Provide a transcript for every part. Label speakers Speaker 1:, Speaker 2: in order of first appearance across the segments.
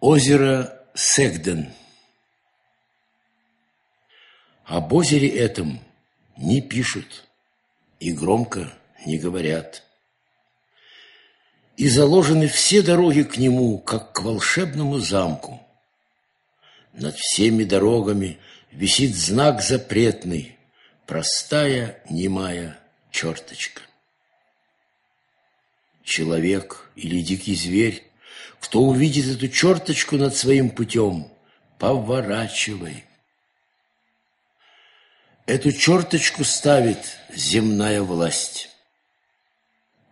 Speaker 1: Озеро Сегден. Об озере этом не пишут и громко не говорят. И заложены все дороги к нему, как к волшебному замку. Над всеми дорогами висит знак запретный, простая немая черточка. Человек или дикий зверь кто увидит эту черточку над своим путем, поворачивай. Эту черточку ставит земная власть.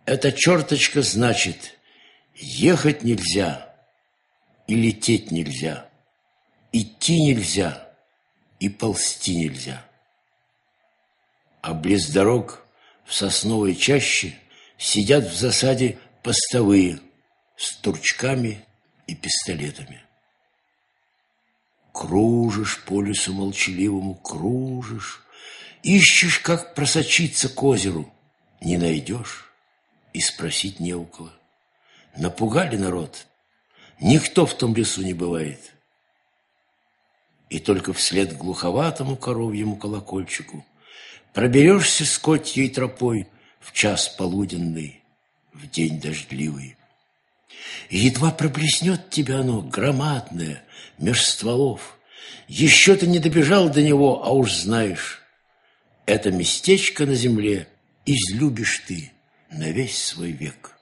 Speaker 1: Эта черточка значит, ехать нельзя и лететь нельзя, идти нельзя и ползти нельзя. А близ дорог в сосновой чаще сидят в засаде постовые – с турчками и пистолетами. Кружишь по лесу молчаливому, кружишь, ищешь, как просочиться к озеру, не найдешь и спросить не у кого. Напугали народ, никто в том лесу не бывает. И только вслед глуховатому коровьему колокольчику проберешься с котьей тропой в час полуденный, в день дождливый. И едва проблеснет тебя оно, громадное, меж стволов. Еще ты не добежал до него, а уж знаешь, это местечко на земле излюбишь ты на весь свой век.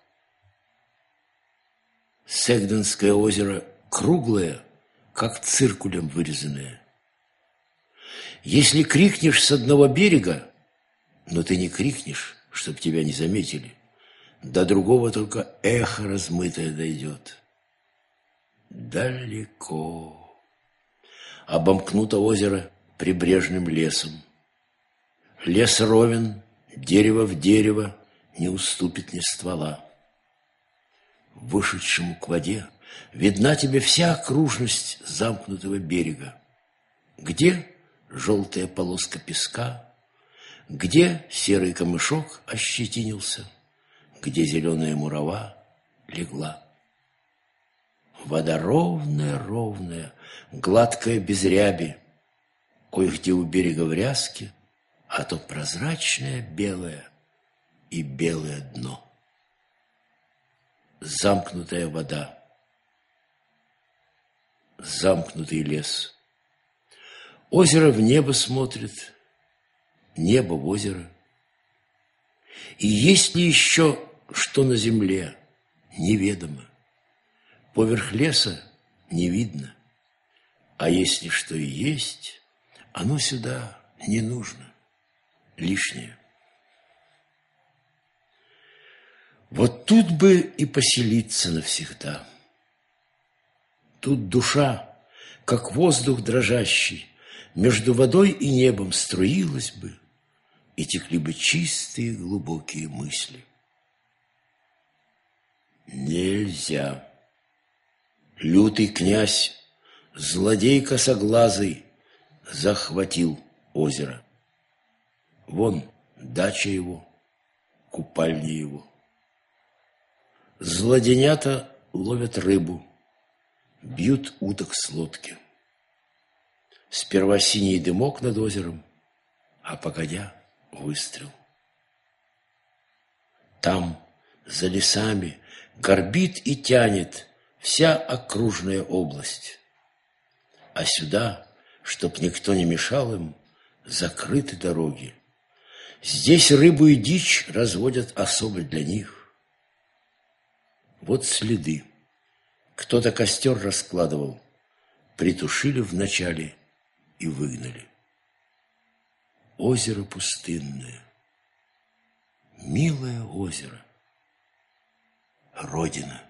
Speaker 1: Сегденское озеро круглое, как циркулем вырезанное. Если крикнешь с одного берега, но ты не крикнешь, чтоб тебя не заметили – до другого только эхо размытое дойдет. Далеко. Обомкнуто озеро прибрежным лесом. Лес ровен, дерево в дерево, не уступит ни ствола. Вышедшему к воде видна тебе вся окружность замкнутого берега. Где желтая полоска песка, где серый камышок ощетинился – где зеленая мурава легла. Вода ровная-ровная, гладкая без ряби, Кое-где у берега в ряске, а то прозрачное белое и белое дно. Замкнутая вода, замкнутый лес. Озеро в небо смотрит, небо в озеро. И есть ли еще что на земле, неведомо. Поверх леса не видно. А если что и есть, оно сюда не нужно, лишнее. Вот тут бы и поселиться навсегда. Тут душа, как воздух дрожащий, между водой и небом струилась бы, и текли бы чистые глубокие мысли. Нельзя. Лютый князь, злодей косоглазый, захватил озеро. Вон дача его, купальня его. Злоденята ловят рыбу, бьют уток с лодки. Сперва синий дымок над озером, а погодя выстрел. Там, за лесами, горбит и тянет вся окружная область. А сюда, чтоб никто не мешал им, закрыты дороги. Здесь рыбу и дичь разводят особо для них. Вот следы. Кто-то костер раскладывал, притушили вначале и выгнали. Озеро пустынное, милое озеро – Родина.